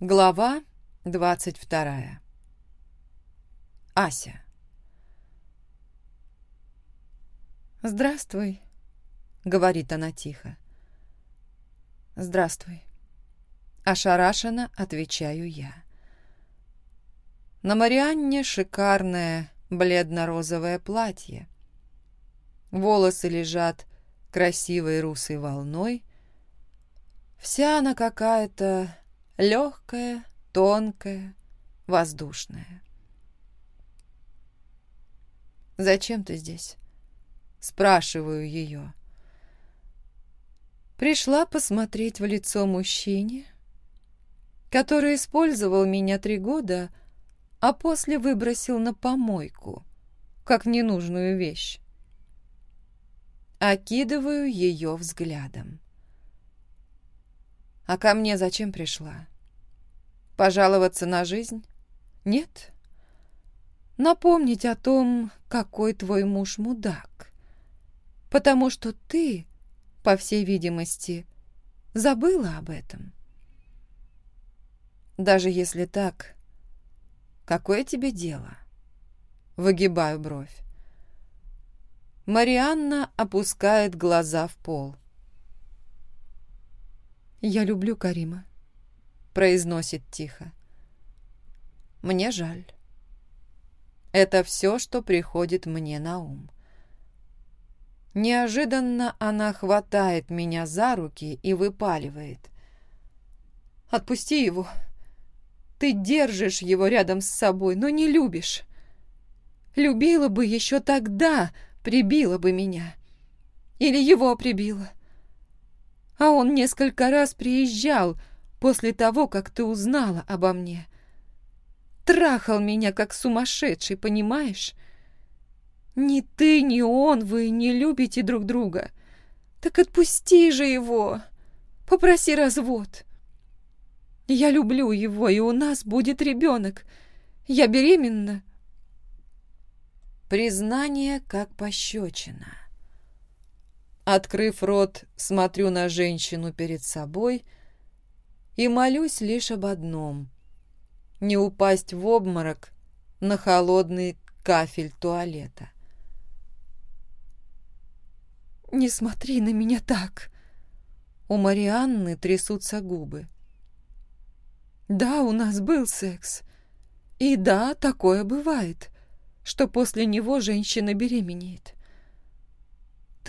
Глава двадцать вторая. Ася. «Здравствуй», — говорит она тихо. «Здравствуй». Ошарашенно отвечаю я. На Марианне шикарное бледно-розовое платье. Волосы лежат красивой русой волной. Вся она какая-то легкая, тонкая, воздушная. «Зачем ты здесь?» Спрашиваю ее. Пришла посмотреть в лицо мужчине, который использовал меня три года, а после выбросил на помойку, как ненужную вещь. Окидываю ее взглядом. а ко мне зачем пришла? Пожаловаться на жизнь? Нет? Напомнить о том, какой твой муж мудак. Потому что ты, по всей видимости, забыла об этом. Даже если так, какое тебе дело? Выгибаю бровь. Марианна опускает глаза в пол. — я люблю Карима», — произносит тихо. «Мне жаль. Это все, что приходит мне на ум». Неожиданно она хватает меня за руки и выпаливает. «Отпусти его. Ты держишь его рядом с собой, но не любишь. Любила бы еще тогда, прибила бы меня. Или его прибила. а он несколько раз приезжал после того, как ты узнала обо мне. Трахал меня, как сумасшедший, понимаешь? Ни ты, ни он, вы не любите друг друга. Так отпусти же его, попроси развод. Я люблю его, и у нас будет ребенок. Я беременна. Признание как пощечина. Открыв рот, смотрю на женщину перед собой и молюсь лишь об одном — не упасть в обморок на холодный кафель туалета. «Не смотри на меня так!» У Марианны трясутся губы. «Да, у нас был секс. И да, такое бывает, что после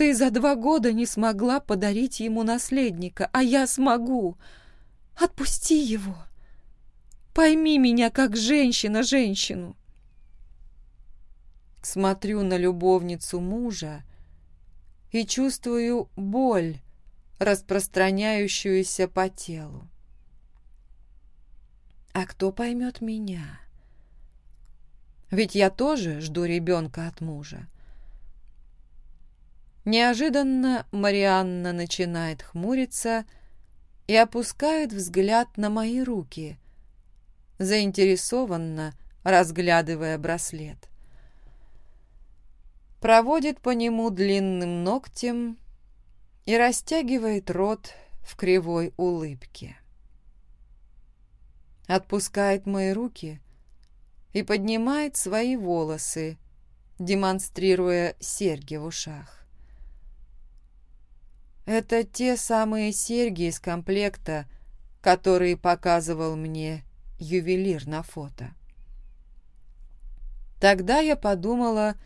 него женщина беременеет. Ты за два года не смогла подарить ему наследника, а я смогу. Отпусти его. Пойми меня как женщина женщину. Смотрю на любовницу мужа и чувствую боль, распространяющуюся по телу. А кто поймет меня? Ведь я тоже жду ребенка от мужа. неожиданно Марианна начинает хмуриться и опускает взгляд на мои руки, заинтересованно разглядывая браслет. Проводит по нему длинным ногтем и растягивает рот в кривой улыбке. Отпускает мои руки и поднимает свои волосы, демонстрируя серьги в ушах. Это те самые серьги из комплекта, которые показывал мне ювелир на фото. Тогда я подумала,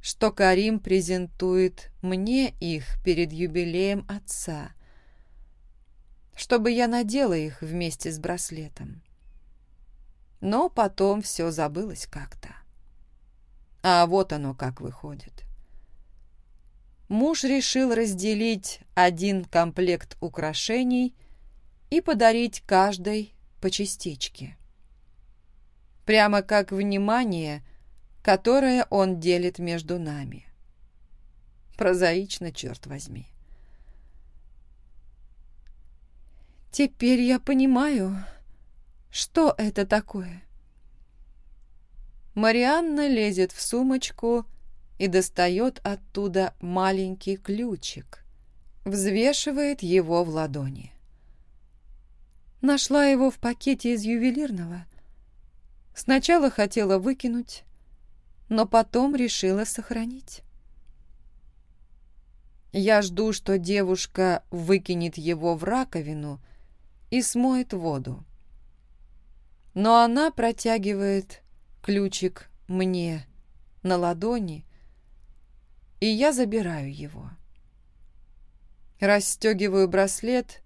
что Карим презентует мне их перед юбилеем отца, чтобы я надела их вместе с браслетом. Но потом все забылось как-то. А вот оно как выходит муж решил разделить один комплект украшений и подарить каждой по частичке. Прямо как внимание, которое он делит между нами. Прозаично, черт возьми. Теперь я понимаю, что это такое. Марианна лезет в сумочку и достает оттуда маленький ключик. Взвешивает его в ладони. Нашла его в пакете из ювелирного. Сначала хотела выкинуть, но потом решила сохранить. Я жду, что девушка выкинет его в раковину и смоет воду. Но она протягивает ключик мне на ладони, и я забираю его. Расстегиваю браслет,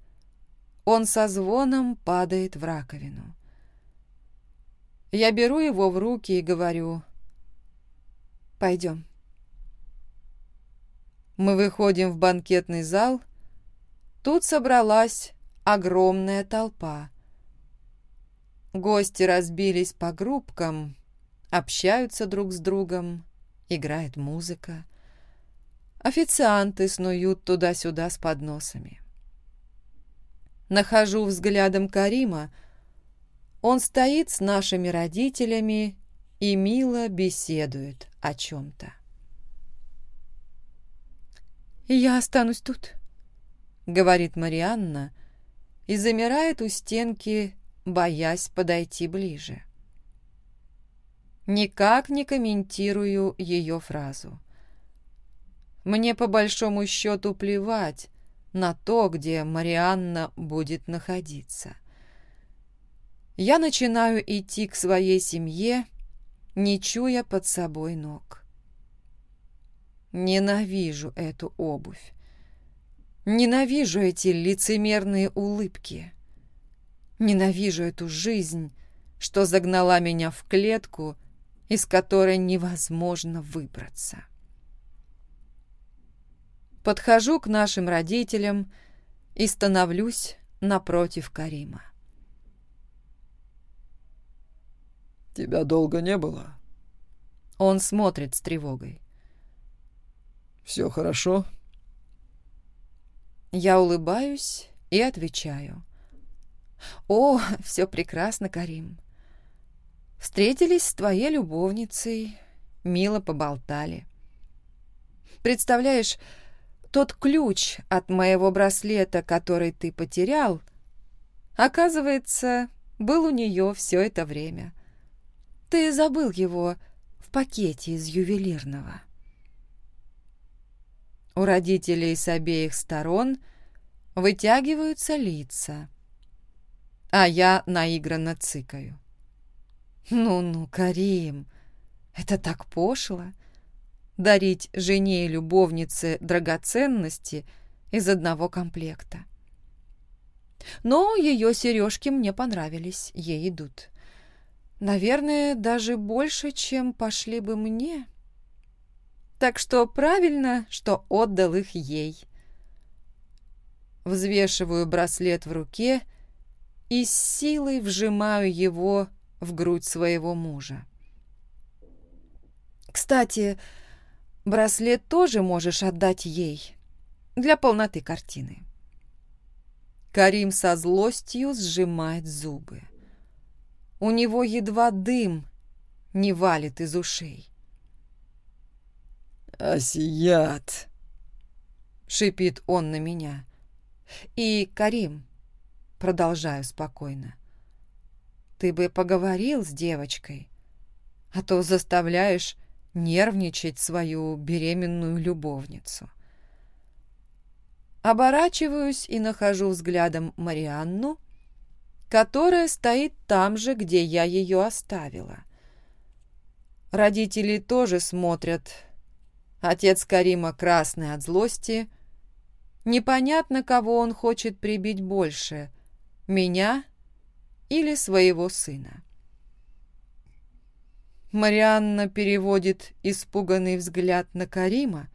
он со звоном падает в раковину. Я беру его в руки и говорю «Пойдем». Мы выходим в банкетный зал. Тут собралась огромная толпа. Гости разбились по группкам, общаются друг с другом, играет музыка. Официанты снуют туда-сюда с подносами. Нахожу взглядом Карима. Он стоит с нашими родителями и мило беседует о чем-то. «Я останусь тут», — говорит Марианна и замирает у стенки, боясь подойти ближе. Никак не комментирую ее фразу. Мне по большому счету плевать на то, где Марианна будет находиться. Я начинаю идти к своей семье, не чуя под собой ног. Ненавижу эту обувь. Ненавижу эти лицемерные улыбки. Ненавижу эту жизнь, что загнала меня в клетку, из которой невозможно выбраться. Подхожу к нашим родителям и становлюсь напротив Карима. «Тебя долго не было?» Он смотрит с тревогой. «Все хорошо?» Я улыбаюсь и отвечаю. «О, все прекрасно, Карим. Встретились с твоей любовницей, мило поболтали. Представляешь, тот ключ от моего браслета, который ты потерял, оказывается, был у нее все это время. Ты забыл его в пакете из ювелирного. У родителей с обеих сторон вытягиваются лица, а я наигранно цыкаю. «Ну-ну, Карим, это так пошло!» дарить жене и любовнице драгоценности из одного комплекта. Но ее сережки мне понравились, ей идут. Наверное, даже больше, чем пошли бы мне. Так что правильно, что отдал их ей. Взвешиваю браслет в руке и с силой вжимаю его в грудь своего мужа. «Кстати, Браслет тоже можешь отдать ей для полноты картины. Карим со злостью сжимает зубы. У него едва дым не валит из ушей. «Асият!» — шипит он на меня. «И, Карим, продолжаю спокойно, ты бы поговорил с девочкой, а то заставляешь нервничать свою беременную любовницу. Оборачиваюсь и нахожу взглядом Марианну, которая стоит там же, где я ее оставила. Родители тоже смотрят. Отец Карима красный от злости. Непонятно, кого он хочет прибить больше, меня или своего сына. Марианна переводит испуганный взгляд на Карима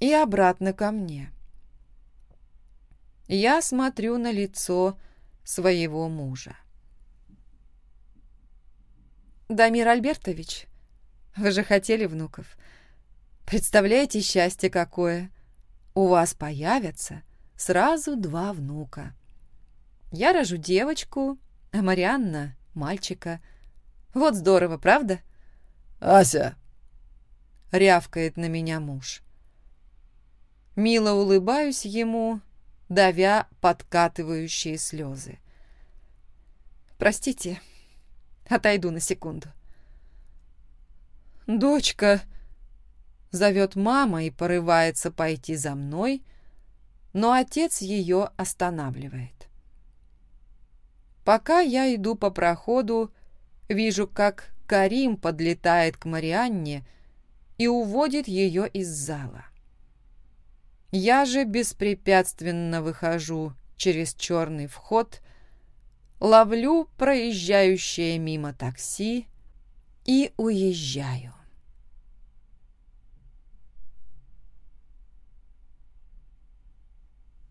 и обратно ко мне. Я смотрю на лицо своего мужа. «Дамир Альбертович, вы же хотели внуков. Представляете, счастье какое! У вас появятся сразу два внука. Я рожу девочку, а Марианна — мальчика — вот здорово, правда? «Ася!» — рявкает на меня муж. Мило улыбаюсь ему, давя подкатывающие слезы. Простите, отойду на секунду. «Дочка!» — зовет мама и порывается пойти за мной, но отец ее останавливает. Пока я иду по проходу, вижу, как Карим подлетает к Марианне и уводит ее из зала. Я же беспрепятственно выхожу через черный вход, ловлю проезжающее мимо такси и уезжаю.